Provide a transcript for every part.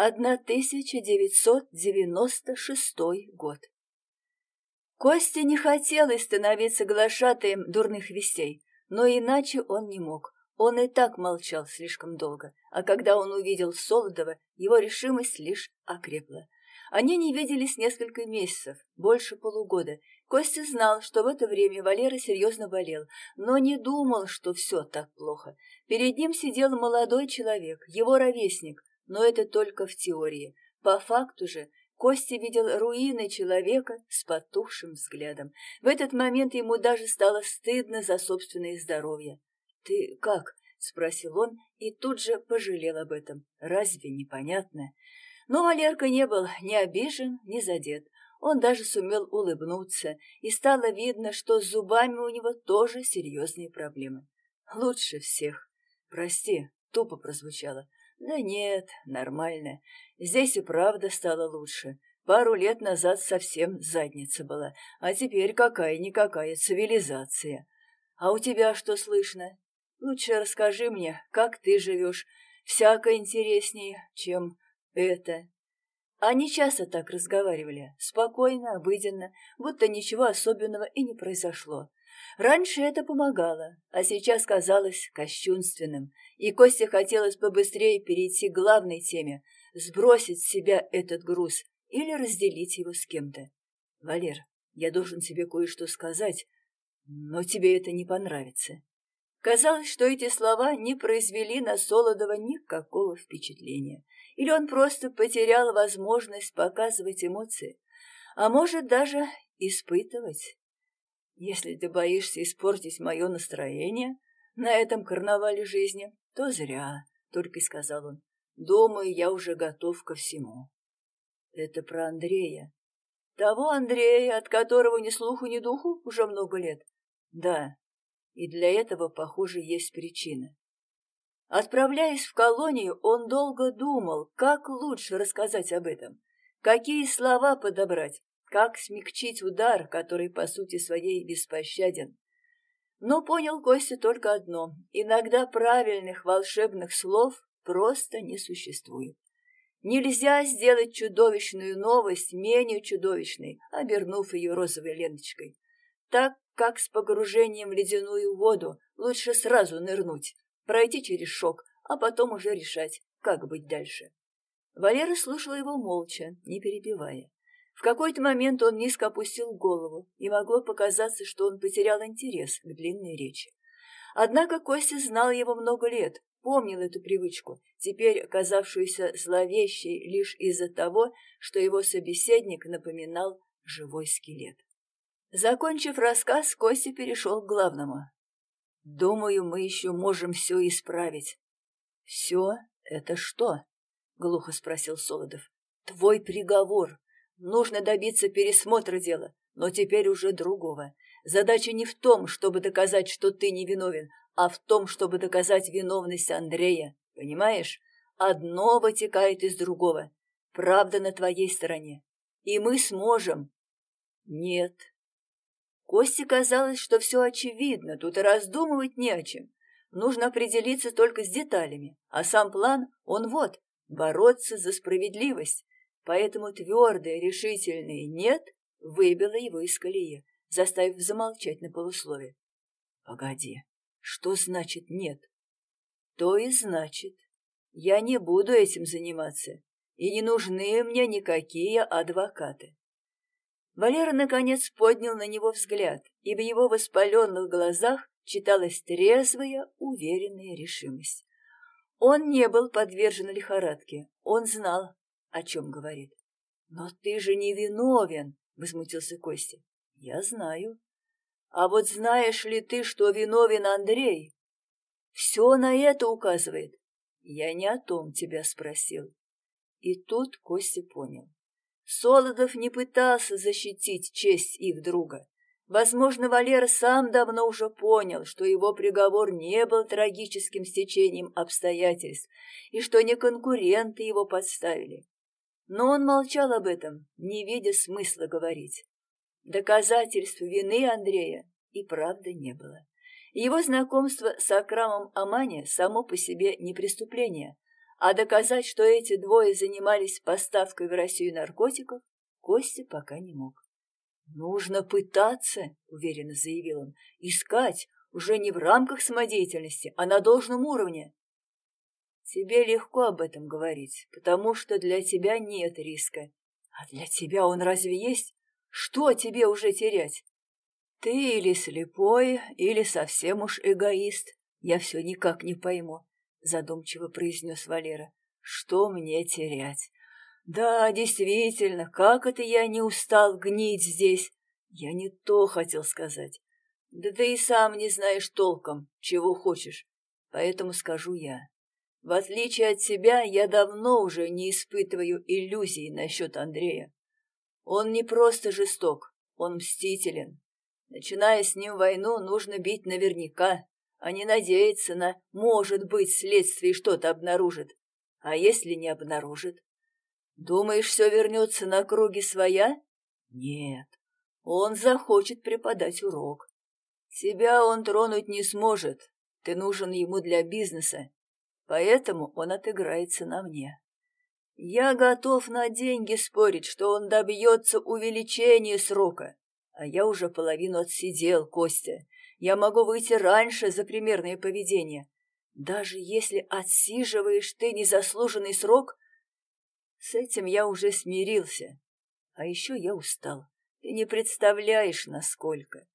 1996 год. Костя не хотел и становиться глашатаем дурных вестей, но иначе он не мог. Он и так молчал слишком долго, а когда он увидел Солодова, его решимость лишь окрепла. Они не виделись несколько месяцев, больше полугода. Костя знал, что в это время Валера серьезно болел, но не думал, что все так плохо. Перед ним сидел молодой человек, его ровесник, но это только в теории. По факту же Костя видел руины человека с потухшим взглядом. В этот момент ему даже стало стыдно за собственное здоровье. «Ты как?» — спросил он и тут же пожалел об этом. «Разве непонятно?» Но Валерка не был ни обижен, ни задет. Он даже сумел улыбнуться, и стало видно, что с зубами у него тоже серьезные проблемы. «Лучше всех. Прости, тупо прозвучало. Да нет, нормально. Здесь и правда стало лучше. Пару лет назад совсем задница была, а теперь какая-никакая цивилизация. А у тебя что слышно? Лучше расскажи мне, как ты живешь. Всяко интереснее, чем это. Они часто так разговаривали, спокойно, обыденно, будто ничего особенного и не произошло. Раньше это помогало, а сейчас казалось кощунственным, и Косте хотелось побыстрее перейти к главной теме, сбросить с себя этот груз или разделить его с кем-то. «Валер, я должен тебе кое-что сказать, но тебе это не понравится». Казалось, что эти слова не произвели на Солодова никакого впечатления, или он просто потерял возможность показывать эмоции, а может даже испытывать. Если ты боишься испортить мое настроение на этом карнавале жизни, то зря, — только и сказал он. Думаю, я уже готов ко всему. Это про Андрея. Того Андрея, от которого ни слуху, ни духу уже много лет? Да, и для этого, похоже, есть причина. Отправляясь в колонию, он долго думал, как лучше рассказать об этом, какие слова подобрать, как смягчить удар, который по сути своей беспощаден. Но понял Костя только одно — иногда правильных волшебных слов просто не существует. Нельзя сделать чудовищную новость менее чудовищной, обернув ее розовой ленточкой. Так, как с погружением в ледяную воду, лучше сразу нырнуть, пройти через шок, а потом уже решать, как быть дальше. Валера слушала его молча, не перебивая. В какой-то момент он низко опустил голову, и могло показаться, что он потерял интерес к длинной речи. Однако Костя знал его много лет, помнил эту привычку, теперь казавшуюся зловещей лишь из-за того, что его собеседник напоминал живой скелет. Закончив рассказ, Костя перешел к главному. «Думаю, мы еще можем все исправить». «Все? Это что?» — глухо спросил Солодов. «Твой приговор. Нужно добиться пересмотра дела, но теперь уже другого. Задача не в том, чтобы доказать, что ты невиновен, а в том, чтобы доказать виновность Андрея. Понимаешь? Одно вытекает из другого. Правда на твоей стороне. И мы сможем. Нет. Косте казалось, что все очевидно, тут и раздумывать не о чем. Нужно определиться только с деталями, а сам план, он вот, бороться за справедливость, Поэтому твердое, решительное «нет» выбило его из колеи, заставив замолчать на полуслове. «Погоди, что значит «нет»?» «То и значит. Я не буду этим заниматься, и не нужны мне никакие адвокаты». Валера, наконец, поднял на него взгляд, и в его воспаленных глазах читалась трезвая, уверенная решимость. Он не был подвержен лихорадке, он знал, о чем говорит. «Но ты же не виновен!» — возмутился Костя. «Я знаю. А вот знаешь ли ты, что виновен Андрей?» «Все на это указывает. Я не о том тебя спросил». И тут Костя понял. Солодов не пытался защитить честь их друга. Возможно, Валера сам давно уже понял, что его приговор не был трагическим стечением обстоятельств и что не конкуренты его подставили. Но он молчал об этом, не видя смысла говорить. Доказательств вины Андрея и правда не было. Его знакомство с Акрамом Амани само по себе не преступление, а доказать, что эти двое занимались поставкой в Россию наркотиков, Костя пока не мог. «Нужно пытаться», — уверенно заявил он, — «искать, уже не в рамках самодеятельности, а на должном уровне». «Тебе легко об этом говорить, потому что для тебя нет риска. А для тебя он разве есть? Что тебе уже терять? Ты или слепой, или совсем уж эгоист. Я все никак не пойму», — задумчиво произнес Валера. «Что мне терять? Да, действительно, как это я не устал гнить здесь? Я не то хотел сказать. Да ты и сам не знаешь толком, чего хочешь. Поэтому скажу я. В отличие от тебя, я давно уже не испытываю иллюзий насчет Андрея. Он не просто жесток, он мстителен. Начиная с ним войну, нужно бить наверняка, а не надеяться на «может быть, следствие что-то обнаружит». А если не обнаружит? Думаешь, все вернется на круги своя? Нет, он захочет преподать урок. Тебя он тронуть не сможет, ты нужен ему для бизнеса, поэтому он отыграется на мне. Я готов на деньги спорить, что он добьется увеличения срока, а я уже половину отсидел, Костя. Я могу выйти раньше за примерное поведение. Даже если отсиживаешь ты незаслуженный срок, с этим я уже смирился. А еще я устал. Ты не представляешь, насколько.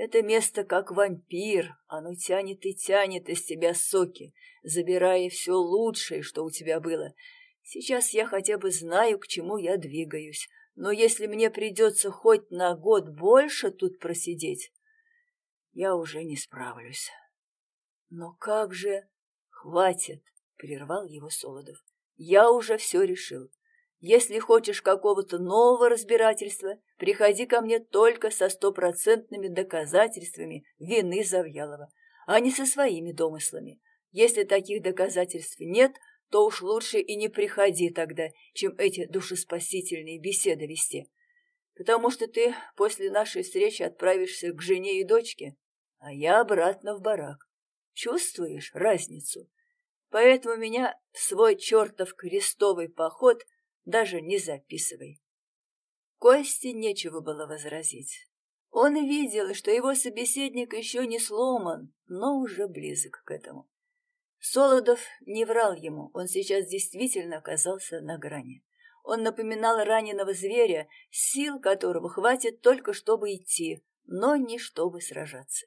Это место как вампир, оно тянет и тянет из тебя соки, забирая все лучшее, что у тебя было. Сейчас я хотя бы знаю, к чему я двигаюсь, но если мне придется хоть на год больше тут просидеть, я уже не справлюсь. Но как же... Хватит, — прервал его Солодов. Я уже все решил. Если хочешь какого-то нового разбирательства, приходи ко мне только со стопроцентными доказательствами вины Завьялова, а не со своими домыслами. Если таких доказательств нет, то уж лучше и не приходи тогда, чем эти душеспасительные беседы вести. Потому что ты после нашей встречи отправишься к жене и дочке, а я обратно в барак. Чувствуешь разницу? Поэтому меня в свой чертов крестовый поход даже не записывай. Косте нечего было возразить. Он видел, что его собеседник еще не сломан, но уже близок к этому. Солодов не врал ему, он сейчас действительно оказался на грани. Он напоминал раненого зверя, сил которого хватит только чтобы идти, но не чтобы сражаться.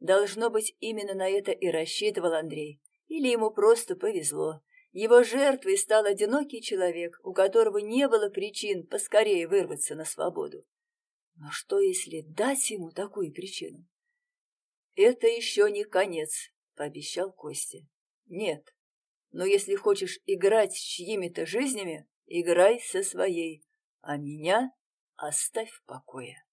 Должно быть, именно на это и рассчитывал Андрей, или ему просто повезло. Его жертвой стал одинокий человек, у которого не было причин поскорее вырваться на свободу. Но что, если дать ему такую причину? «Это еще не конец», — пообещал Костя. «Нет, но если хочешь играть с чьими-то жизнями, играй со своей, а меня оставь в покое».